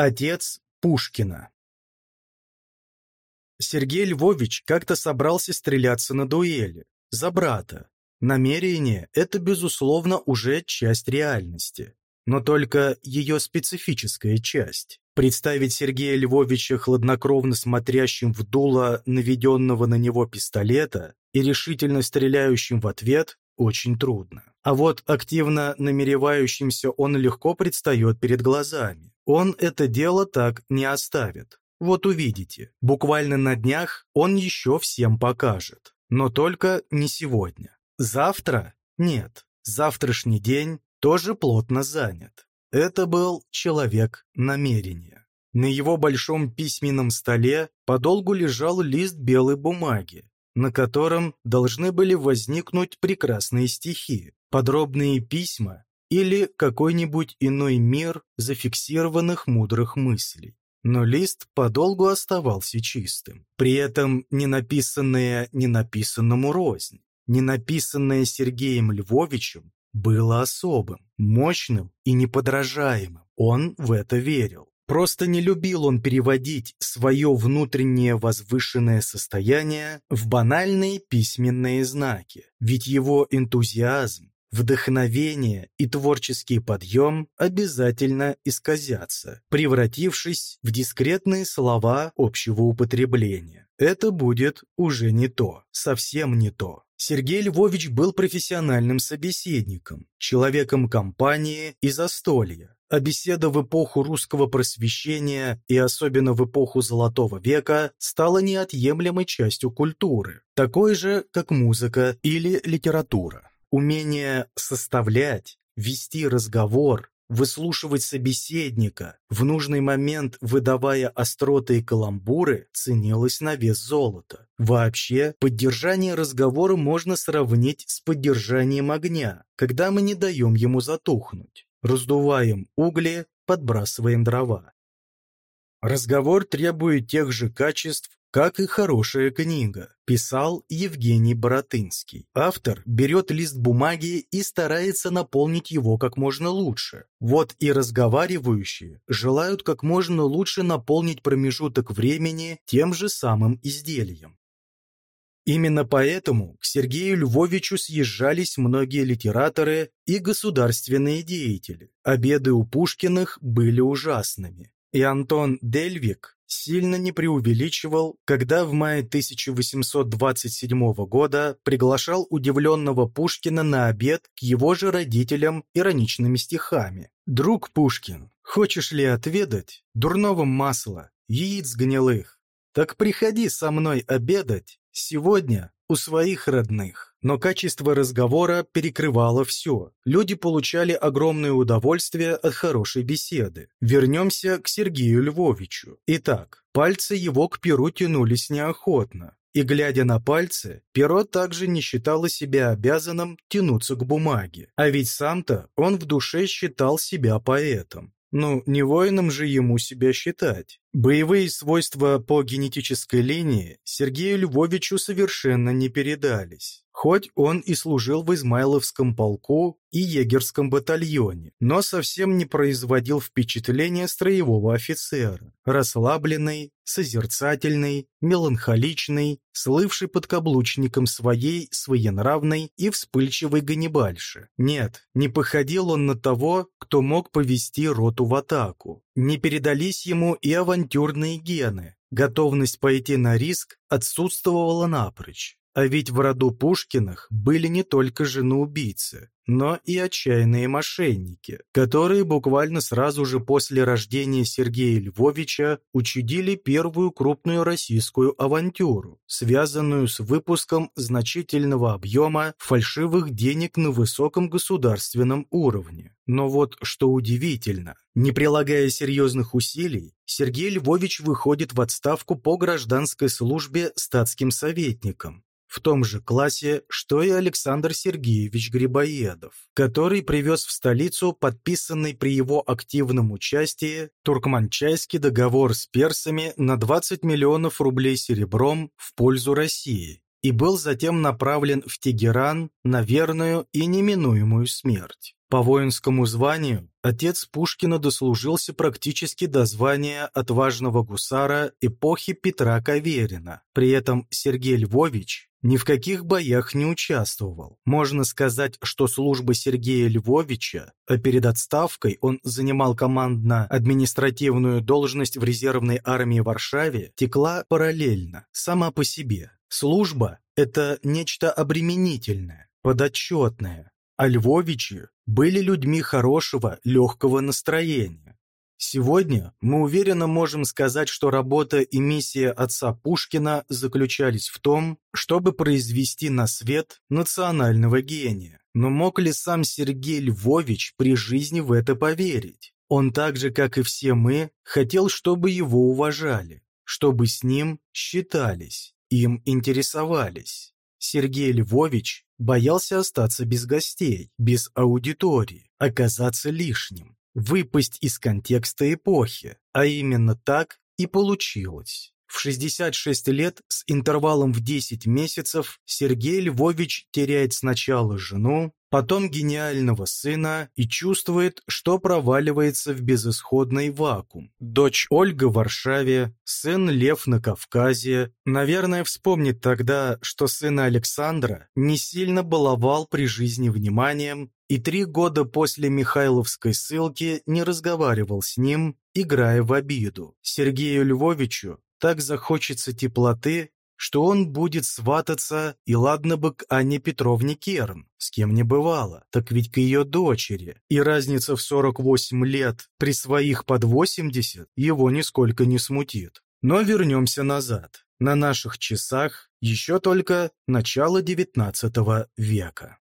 Отец Пушкина Сергей Львович как-то собрался стреляться на дуэли. За брата. Намерение – это, безусловно, уже часть реальности. Но только ее специфическая часть. Представить Сергея Львовича хладнокровно смотрящим в дуло наведенного на него пистолета и решительно стреляющим в ответ очень трудно. А вот активно намеревающимся он легко предстает перед глазами. Он это дело так не оставит. Вот увидите, буквально на днях он еще всем покажет. Но только не сегодня. Завтра? Нет. Завтрашний день тоже плотно занят. Это был человек намерения. На его большом письменном столе подолгу лежал лист белой бумаги, на котором должны были возникнуть прекрасные стихи, подробные письма или какой-нибудь иной мир зафиксированных мудрых мыслей. Но лист подолгу оставался чистым. При этом не написанное ненаписанному рознь, не написанное Сергеем Львовичем было особым, мощным и неподражаемым. Он в это верил. Просто не любил он переводить свое внутреннее возвышенное состояние в банальные письменные знаки, ведь его энтузиазм, вдохновение и творческий подъем обязательно исказятся, превратившись в дискретные слова общего употребления. Это будет уже не то, совсем не то. Сергей Львович был профессиональным собеседником, человеком компании и застолья. А беседа в эпоху русского просвещения и особенно в эпоху Золотого века стала неотъемлемой частью культуры, такой же, как музыка или литература. Умение составлять, вести разговор, выслушивать собеседника, в нужный момент выдавая остроты и каламбуры, ценилось на вес золота. Вообще, поддержание разговора можно сравнить с поддержанием огня, когда мы не даем ему затухнуть. Раздуваем угли, подбрасываем дрова. Разговор требует тех же качеств, как и хорошая книга, писал Евгений Боротынский. Автор берет лист бумаги и старается наполнить его как можно лучше. Вот и разговаривающие желают как можно лучше наполнить промежуток времени тем же самым изделием. Именно поэтому к Сергею Львовичу съезжались многие литераторы и государственные деятели. Обеды у Пушкиных были ужасными. И Антон Дельвик сильно не преувеличивал, когда в мае 1827 года приглашал удивленного Пушкина на обед к его же родителям ироничными стихами. «Друг Пушкин, хочешь ли отведать дурного масла, яиц гнилых? Так приходи со мной обедать сегодня у своих родных». Но качество разговора перекрывало все. Люди получали огромное удовольствие от хорошей беседы. Вернемся к Сергею Львовичу. Итак, пальцы его к перу тянулись неохотно. И, глядя на пальцы, перо также не считало себя обязанным тянуться к бумаге. А ведь сам-то он в душе считал себя поэтом. Ну, не воином же ему себя считать. Боевые свойства по генетической линии Сергею Львовичу совершенно не передались хоть он и служил в Измайловском полку и егерском батальоне, но совсем не производил впечатления строевого офицера, расслабленный, созерцательный, меланхоличный, слывший подкаблучником своей своенравной и вспыльчивой Ганнибальши. Нет, не походил он на того, кто мог повести роту в атаку. Не передались ему и авантюрные гены, Готовность пойти на риск отсутствовала напрочь. А ведь в роду Пушкиных были не только жены-убийцы, но и отчаянные мошенники, которые буквально сразу же после рождения Сергея Львовича учудили первую крупную российскую авантюру, связанную с выпуском значительного объема фальшивых денег на высоком государственном уровне. Но вот что удивительно, не прилагая серьезных усилий, Сергей Львович выходит в отставку по гражданской службе статским советником, в том же классе, что и Александр Сергеевич Грибоедов, который привез в столицу подписанный при его активном участии Туркманчайский договор с персами на 20 миллионов рублей серебром в пользу России и был затем направлен в Тегеран на верную и неминуемую смерть. По воинскому званию отец Пушкина дослужился практически до звания отважного гусара эпохи Петра Каверина. При этом Сергей Львович ни в каких боях не участвовал. Можно сказать, что служба Сергея Львовича, а перед отставкой он занимал командно-административную должность в резервной армии Варшаве, текла параллельно, сама по себе. Служба – это нечто обременительное, подотчетное, а Львовичи были людьми хорошего, легкого настроения. Сегодня мы уверенно можем сказать, что работа и миссия отца Пушкина заключались в том, чтобы произвести на свет национального гения. Но мог ли сам Сергей Львович при жизни в это поверить? Он так же, как и все мы, хотел, чтобы его уважали, чтобы с ним считались, им интересовались. Сергей Львович боялся остаться без гостей, без аудитории, оказаться лишним, выпасть из контекста эпохи, а именно так и получилось. В 66 лет с интервалом в 10 месяцев Сергей Львович теряет сначала жену, потом гениального сына и чувствует, что проваливается в безысходный вакуум. Дочь Ольга в Варшаве, сын Лев на Кавказе. Наверное, вспомнит тогда, что сына Александра не сильно баловал при жизни вниманием и три года после Михайловской ссылки не разговаривал с ним, играя в обиду. Сергею Львовичу так захочется теплоты, что он будет свататься, и ладно бы к Анне Петровне Керн, с кем не бывало, так ведь к ее дочери. И разница в 48 лет при своих под 80 его нисколько не смутит. Но вернемся назад. На наших часах еще только начало XIX века.